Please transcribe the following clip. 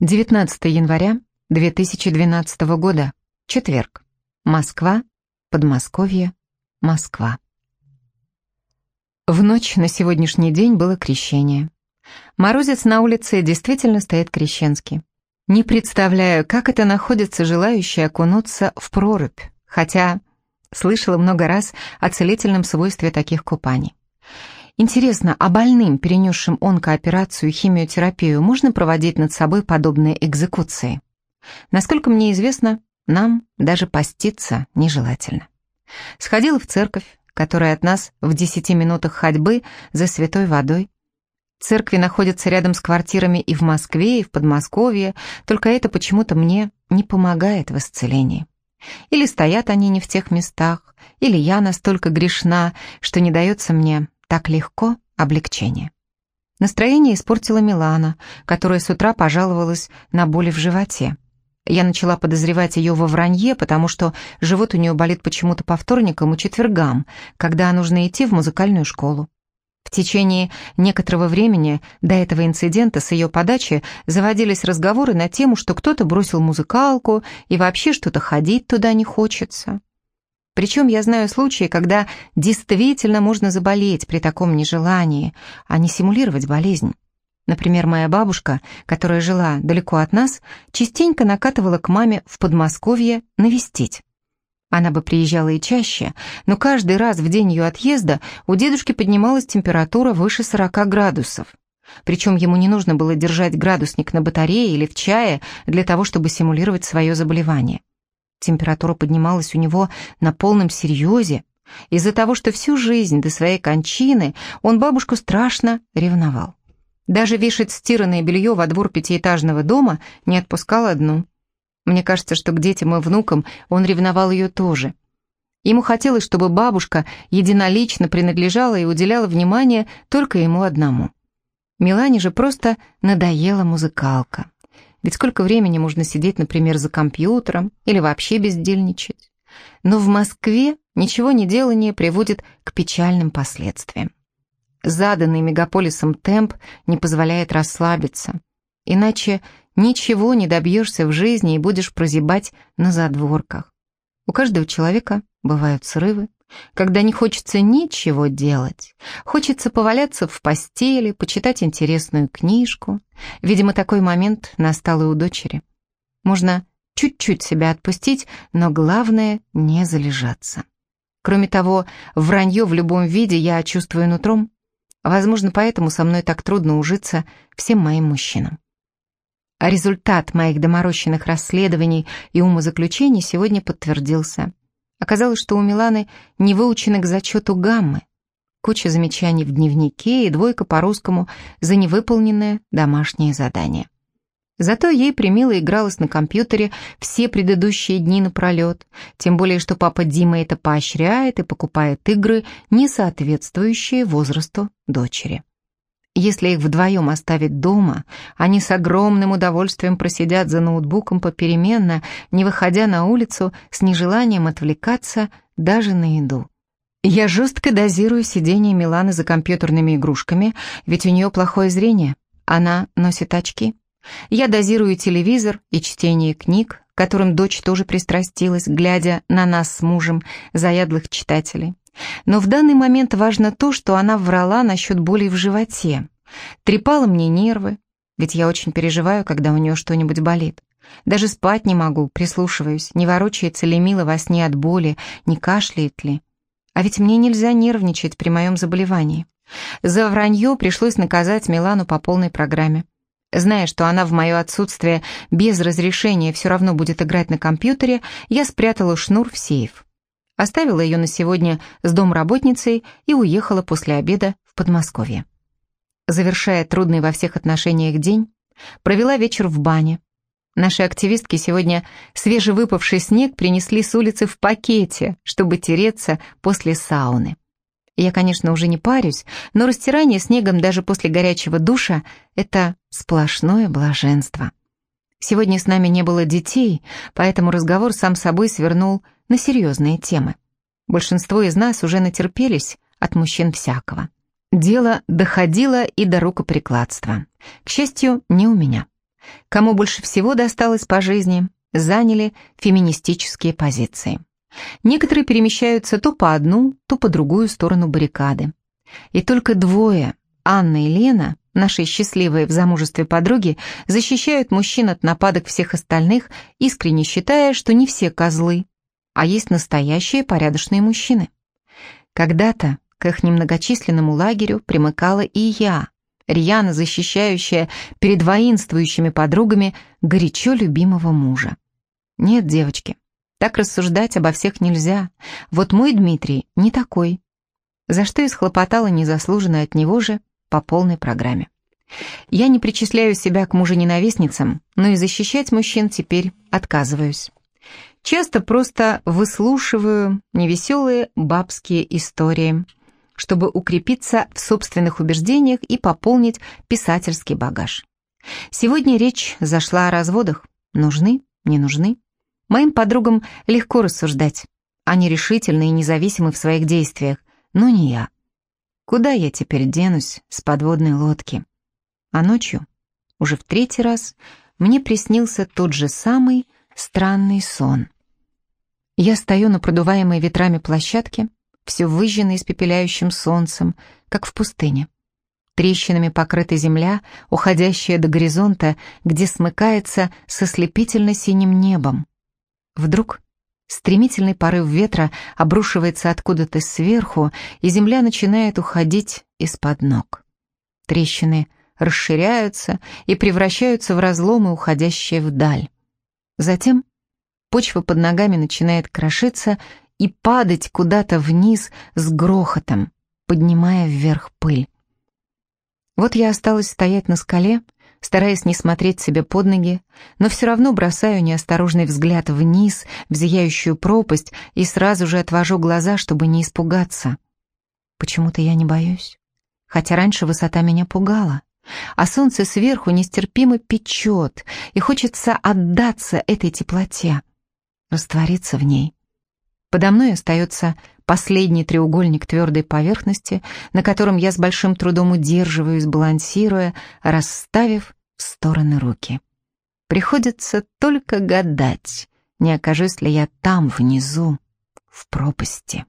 19 января 2012 года. Четверг. Москва, Подмосковье, Москва. В ночь на сегодняшний день было крещение. Морозец на улице действительно стоит крещенский. Не представляю, как это находится желающие окунуться в прорубь, хотя слышала много раз о целительном свойстве таких купаний. Интересно, а больным, перенесшим онкооперацию и химиотерапию, можно проводить над собой подобные экзекуции? Насколько мне известно, нам даже поститься нежелательно. Сходила в церковь, которая от нас в десяти минутах ходьбы за святой водой. Церкви находятся рядом с квартирами и в Москве, и в Подмосковье, только это почему-то мне не помогает в исцелении. Или стоят они не в тех местах, или я настолько грешна, что не дается мне так легко облегчение. Настроение испортила Милана, которая с утра пожаловалась на боли в животе. Я начала подозревать ее во вранье, потому что живот у нее болит почему-то по вторникам и четвергам, когда нужно идти в музыкальную школу. В течение некоторого времени до этого инцидента с ее подачи заводились разговоры на тему, что кто-то бросил музыкалку и вообще что-то ходить туда не хочется. Причем я знаю случаи, когда действительно можно заболеть при таком нежелании, а не симулировать болезнь. Например, моя бабушка, которая жила далеко от нас, частенько накатывала к маме в Подмосковье навестить. Она бы приезжала и чаще, но каждый раз в день ее отъезда у дедушки поднималась температура выше 40 градусов. Причем ему не нужно было держать градусник на батарее или в чае для того, чтобы симулировать свое заболевание. Температура поднималась у него на полном серьезе, из-за того, что всю жизнь до своей кончины он бабушку страшно ревновал. Даже вешать стиранное белье во двор пятиэтажного дома не отпускал одну. Мне кажется, что к детям и внукам он ревновал ее тоже. Ему хотелось, чтобы бабушка единолично принадлежала и уделяла внимание только ему одному. Милане же просто надоела музыкалка. Ведь сколько времени можно сидеть, например, за компьютером или вообще бездельничать? Но в Москве ничего не делание приводит к печальным последствиям. Заданный мегаполисом темп не позволяет расслабиться. Иначе ничего не добьешься в жизни и будешь прозябать на задворках. У каждого человека бывают срывы, когда не хочется ничего делать. Хочется поваляться в постели, почитать интересную книжку. Видимо, такой момент настал и у дочери. Можно чуть-чуть себя отпустить, но главное — не залежаться. Кроме того, вранье в любом виде я чувствую нутром. Возможно, поэтому со мной так трудно ужиться всем моим мужчинам. А результат моих доморощенных расследований и умозаключений сегодня подтвердился — Оказалось, что у Миланы не выучены к зачету гаммы. Куча замечаний в дневнике и двойка по-русскому за невыполненное домашнее задание. Зато ей примило игралась на компьютере все предыдущие дни напролет, тем более, что папа Дима это поощряет и покупает игры, не соответствующие возрасту дочери. Если их вдвоем оставить дома, они с огромным удовольствием просидят за ноутбуком попеременно, не выходя на улицу с нежеланием отвлекаться даже на еду. Я жестко дозирую сидение Миланы за компьютерными игрушками, ведь у нее плохое зрение. Она носит очки. Я дозирую телевизор и чтение книг, которым дочь тоже пристрастилась, глядя на нас с мужем, заядлых читателей. Но в данный момент важно то, что она врала насчет боли в животе. Трепала мне нервы, ведь я очень переживаю, когда у нее что-нибудь болит. Даже спать не могу, прислушиваюсь, не ворочается ли Мила во сне от боли, не кашляет ли. А ведь мне нельзя нервничать при моем заболевании. За вранье пришлось наказать Милану по полной программе. Зная, что она в мое отсутствие без разрешения все равно будет играть на компьютере, я спрятала шнур в сейф. Оставила ее на сегодня с домработницей и уехала после обеда в Подмосковье. Завершая трудный во всех отношениях день, провела вечер в бане. Наши активистки сегодня свежевыпавший снег принесли с улицы в пакете, чтобы тереться после сауны. Я, конечно, уже не парюсь, но растирание снегом даже после горячего душа — это сплошное блаженство. Сегодня с нами не было детей, поэтому разговор сам собой свернул на серьезные темы. Большинство из нас уже натерпелись от мужчин всякого. Дело доходило и до рукоприкладства. К счастью, не у меня. кому больше всего досталось по жизни, заняли феминистические позиции. Некоторые перемещаются то по одну, то по другую сторону баррикады. И только двое, Анна и Лена, наши счастливые в замужестве подруги, защищают мужчин от нападок всех остальных, искренне считая, что не все козлы, а есть настоящие порядочные мужчины. Когда-то к их немногочисленному лагерю примыкала и я, рьяно защищающая перед воинствующими подругами горячо любимого мужа. Нет, девочки, так рассуждать обо всех нельзя. Вот мой Дмитрий не такой. За что и схлопотала незаслуженно от него же по полной программе. Я не причисляю себя к мужененавистницам, но и защищать мужчин теперь отказываюсь. Часто просто выслушиваю невеселые бабские истории, чтобы укрепиться в собственных убеждениях и пополнить писательский багаж. Сегодня речь зашла о разводах. Нужны, не нужны. Моим подругам легко рассуждать. Они решительны и независимы в своих действиях, но не я. Куда я теперь денусь с подводной лодки? А ночью, уже в третий раз, мне приснился тот же самый странный сон. Я стою на продуваемой ветрами площадке, все выжжено испепеляющим солнцем, как в пустыне. Трещинами покрыта земля, уходящая до горизонта, где смыкается со слепительно-синим небом. Вдруг стремительный порыв ветра обрушивается откуда-то сверху, и земля начинает уходить из-под ног. Трещины расширяются и превращаются в разломы, уходящие вдаль. Затем почва под ногами начинает крошиться и падать куда-то вниз с грохотом, поднимая вверх пыль. Вот я осталась стоять на скале, стараясь не смотреть себе под ноги, но все равно бросаю неосторожный взгляд вниз, в зияющую пропасть, и сразу же отвожу глаза, чтобы не испугаться. Почему-то я не боюсь, хотя раньше высота меня пугала, а солнце сверху нестерпимо печет, и хочется отдаться этой теплоте, раствориться в ней. Подо мной остается последний треугольник твердой поверхности, на котором я с большим трудом удерживаюсь, балансируя, расставив в стороны руки. Приходится только гадать, не окажусь ли я там, внизу, в пропасти.